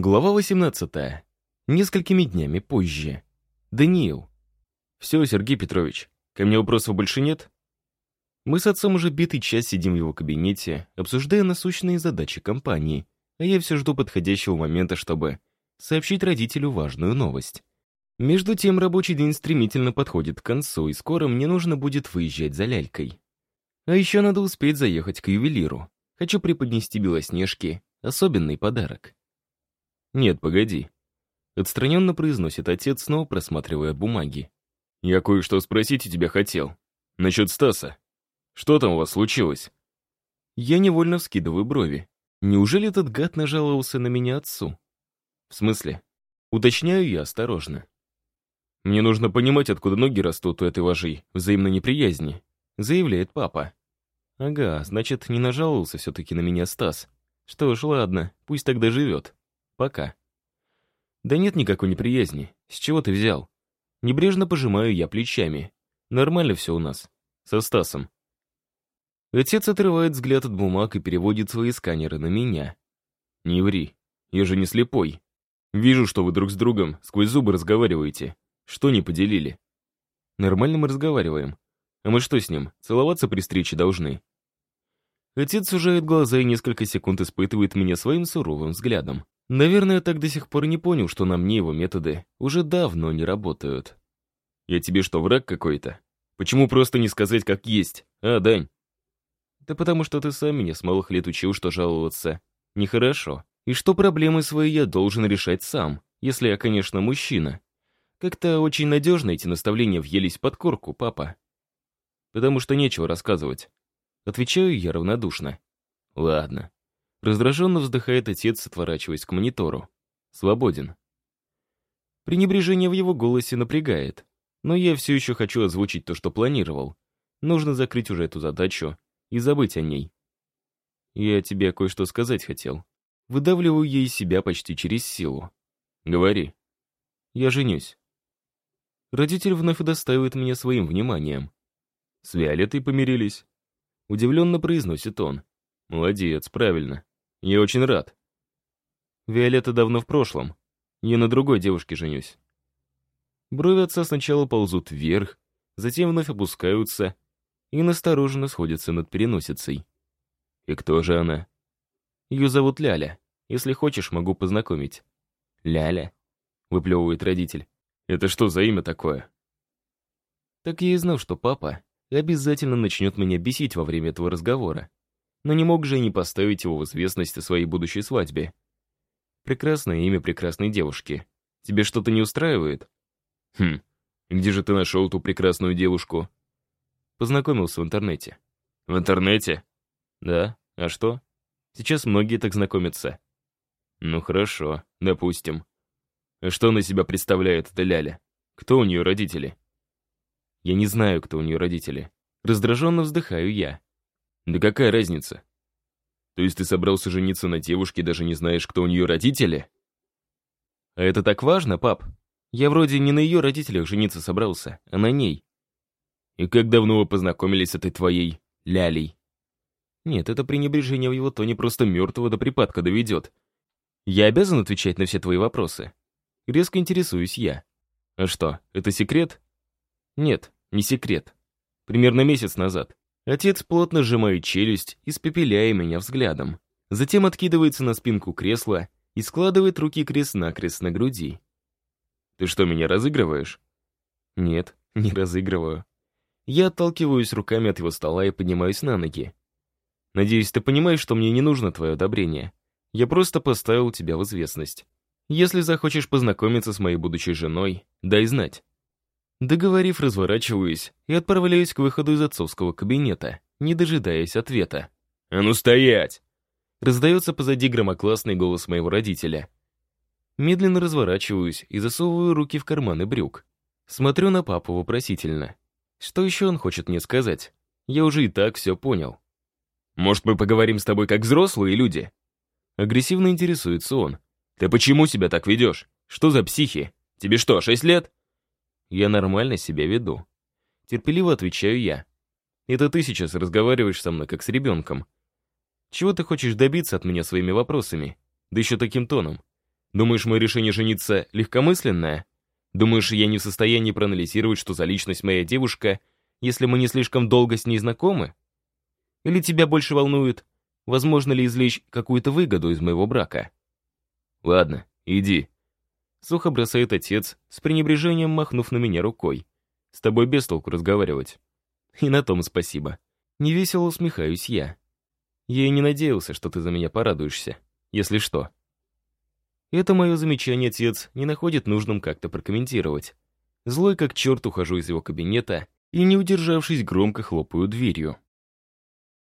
Глава 18. Несколькими днями позже. Даниил. «Все, Сергей Петрович, ко мне вопросов больше нет?» Мы с отцом уже битый час сидим в его кабинете, обсуждая насущные задачи компании, а я все жду подходящего момента, чтобы сообщить родителю важную новость. Между тем рабочий день стремительно подходит к концу, и скоро мне нужно будет выезжать за лялькой. А еще надо успеть заехать к ювелиру. Хочу преподнести Белоснежке особенный подарок. «Нет, погоди», — отстраненно произносит отец, снова просматривая бумаги. «Я кое-что спросить у тебя хотел. Насчет Стаса. Что там у вас случилось?» Я невольно вскидываю брови. Неужели этот гад нажаловался на меня отцу? В смысле? Уточняю я осторожно. «Мне нужно понимать, откуда ноги растут у этой вожи, взаимной неприязни», заявляет папа. Ага, значит, не нажаловался все-таки на меня Стас. Что ж, ладно, пусть тогда живет. Пока. Да нет никакой неприязни. С чего ты взял? Небрежно пожимаю я плечами. Нормально все у нас. Со Стасом. Отец отрывает взгляд от бумаг и переводит свои сканеры на меня. Не ври. Я же не слепой. Вижу, что вы друг с другом сквозь зубы разговариваете. Что не поделили? Нормально мы разговариваем. А мы что с ним, целоваться при встрече должны? Отец сужает глаза и несколько секунд испытывает меня своим суровым взглядом. Наверное, так до сих пор не понял, что на мне его методы уже давно не работают. Я тебе что, враг какой-то? Почему просто не сказать как есть, а, Дань? Да потому что ты сам меня с малых лет учил, что жаловаться нехорошо. И что проблемы свои я должен решать сам, если я, конечно, мужчина. Как-то очень надежно эти наставления въелись под корку, папа. Потому что нечего рассказывать. Отвечаю я равнодушно. Ладно. Раздраженно вздыхает отец, отворачиваясь к монитору. Свободен. Пренебрежение в его голосе напрягает. Но я все еще хочу озвучить то, что планировал. Нужно закрыть уже эту задачу и забыть о ней. Я тебе кое-что сказать хотел. Выдавливаю ей себя почти через силу. Говори. Я женюсь. Родитель вновь удостаивает меня своим вниманием. С Виолеттой помирились. Удивленно произносит он. Молодец, правильно. Я очень рад. Виолетта давно в прошлом. Я на другой девушке женюсь. Брови отца сначала ползут вверх, затем вновь опускаются и настороженно сходятся над переносицей. И кто же она? Ее зовут Ляля. Если хочешь, могу познакомить. Ляля? Выплевывает родитель. Это что за имя такое? Так я и знал, что папа обязательно начнет меня бесить во время этого разговора но не мог же и не поставить его в известность о своей будущей свадьбе. Прекрасное имя прекрасной девушки. Тебе что-то не устраивает? Хм, где же ты нашел ту прекрасную девушку? Познакомился в интернете. В интернете? Да, а что? Сейчас многие так знакомятся. Ну хорошо, допустим. А что на себя представляет эта Ляля? Кто у нее родители? Я не знаю, кто у нее родители. Раздраженно вздыхаю я. Да какая разница? То есть ты собрался жениться на девушке, даже не знаешь, кто у нее родители? А это так важно, пап? Я вроде не на ее родителях жениться собрался, а на ней. И как давно вы познакомились с этой твоей лялей? Нет, это пренебрежение в его тоне просто мертвого до припадка доведет. Я обязан отвечать на все твои вопросы? Резко интересуюсь я. А что, это секрет? Нет, не секрет. Примерно месяц назад. Отец плотно сжимает челюсть, испепеляя меня взглядом. Затем откидывается на спинку кресла и складывает руки крест-накрест на груди. «Ты что, меня разыгрываешь?» «Нет, не разыгрываю». Я отталкиваюсь руками от его стола и поднимаюсь на ноги. «Надеюсь, ты понимаешь, что мне не нужно твое одобрение. Я просто поставил тебя в известность. Если захочешь познакомиться с моей будущей женой, дай знать. Договорив, разворачиваюсь и отправляюсь к выходу из отцовского кабинета, не дожидаясь ответа. «А ну стоять!» Раздается позади громоклассный голос моего родителя. Медленно разворачиваюсь и засовываю руки в карманы брюк. Смотрю на папу вопросительно. Что еще он хочет мне сказать? Я уже и так все понял. «Может, мы поговорим с тобой как взрослые люди?» Агрессивно интересуется он. «Ты почему себя так ведешь? Что за психи? Тебе что, шесть лет?» Я нормально себя веду. Терпеливо отвечаю я. Это ты сейчас разговариваешь со мной, как с ребенком. Чего ты хочешь добиться от меня своими вопросами? Да еще таким тоном. Думаешь, мое решение жениться легкомысленное? Думаешь, я не в состоянии проанализировать, что за личность моя девушка, если мы не слишком долго с ней знакомы? Или тебя больше волнует, возможно ли извлечь какую-то выгоду из моего брака? Ладно, иди. Сухо бросает отец, с пренебрежением махнув на меня рукой. С тобой без толку разговаривать. И на том спасибо. Невесело усмехаюсь я. Я и не надеялся, что ты за меня порадуешься, если что. Это мое замечание отец не находит нужным как-то прокомментировать. Злой как черт ухожу из его кабинета и, не удержавшись, громко хлопаю дверью.